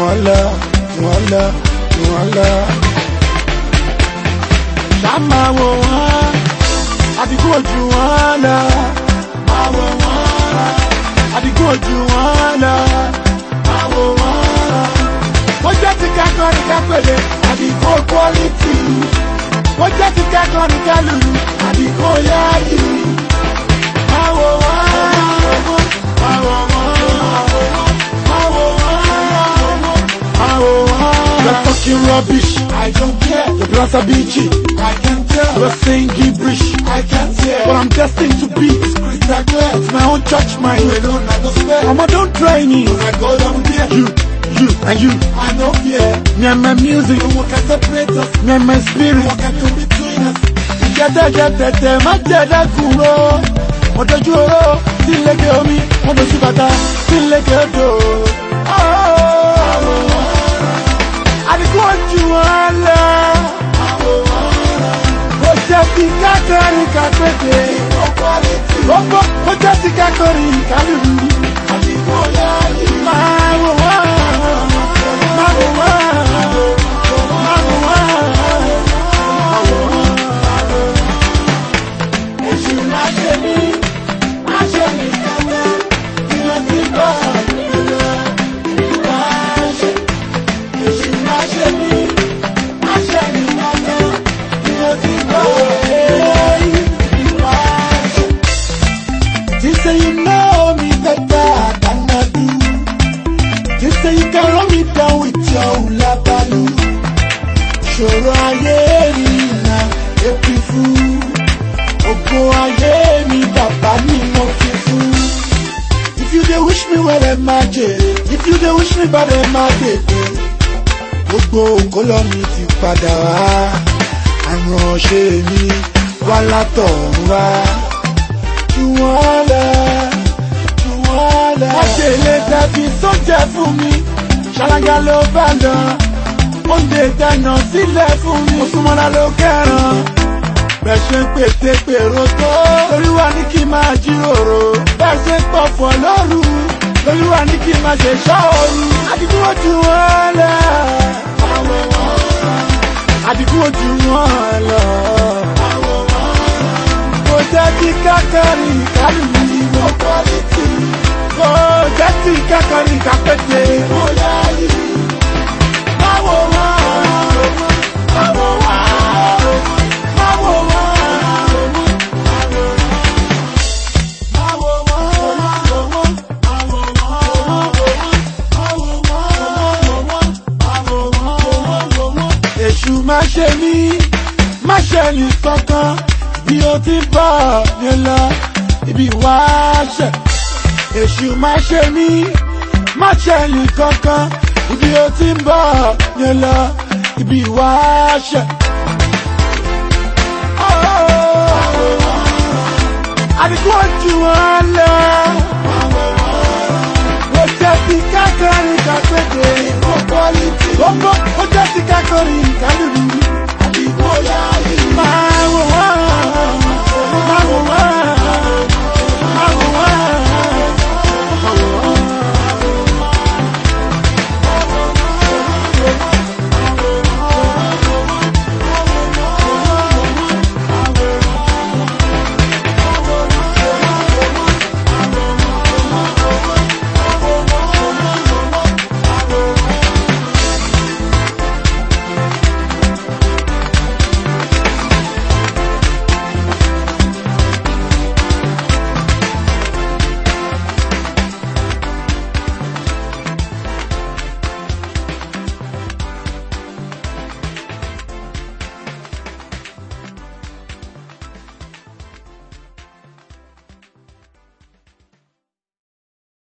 Mwala, mwala, mwala. Ṣàmà wò wọ́n, àdìgún ojú wọn lọ. Má wò wọ́n, àdìgún ojú wọn lọ. Má wò quality. Ó tika ti kẹ́kọ̀ọ́ ní kálùlù, àdìgún yáàyè. rubbish. I don't care. The blood's a beachy. I can tell. You're saying gibberish. I can not tell. But I'm destined to be. It's crystal clear. It's my own church, my own alone, I go spare. I'm a don't try me. I oh go down there. You. You and you, I know fear. Me and my music, we can separate us. Me and my spirit, you can be between us. Together, together, together, my together, cool. What the juro, still like me, what the shibata, still like a door. I Kalim, Kalim, Ògo ayé mi bàbá ni mo fi fún. If you dey wish me well ẹ máa jèrè, if you dey wish me bad ẹ máa bèbè. Gbogbo ògbólọ́ mi ti padà wá. Àránṣe mi wá látọ̀run wá. Jùwọ́lá Jùwọ́lá. Má ṣe lè dàbí sójà fún mi, ṣàlàyé ló bá lọ. Oúnjẹ ìdáná sílẹ̀ fún mi, mo súnmọ́ra ló kẹ́ràn bẹ́ẹ̀ ṣe ń pète pèrò tó lórí wa ní kí máa jíròrò bẹ́ẹ̀ ṣe ń lóru lórí wa ní kí máa ṣe ṣọ́ọ̀rù àdìgún ojú wọn lọ àdìgún ojú wọn lọ kò jẹ́ kí kákàrí ìkálù yìí ló kọ́ ní tì kò jẹ́ kí má ṣe mí má ṣe ní kankan bí o ti bọ̀ ní lọ ibi wá ṣẹ̀ èṣù má ṣe mí má ṣe ní kankan ibi o ti bọ̀ ní lọ ibi wá ṣẹ̀. àdìgún ojú wọn lọ wọ́n jẹ́ bí kákàrí kàpéjì ìmọ̀ pọ́lítì lórí kálíbì àbí bóyá.